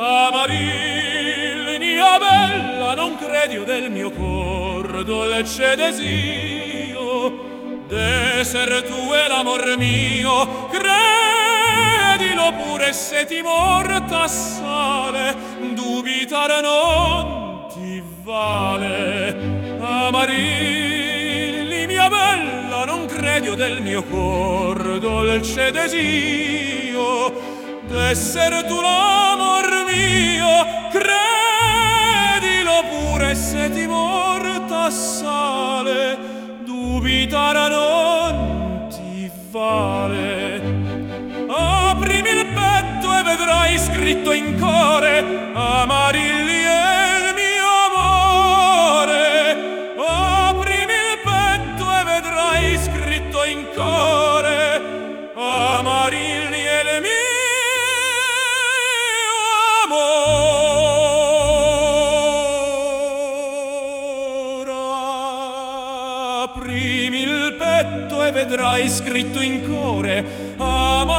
Amarillia bella, non credi del mio cor dolce desio d'esser tu e l'amor mio, credilo pure se ti morta assale, dubitare non ti vale. Amarilli, mia bella, non credio del mio cor dolce desio, d'esser tu l'amor mio credilo pure se ti morta sale dubitara non ti vale. Aprimi il petto e vedrai scritto in core amarilli è il mio amore. Aprimi il petto e vedrai scritto in core. Aprimi il petto e vedrai scritto in core ama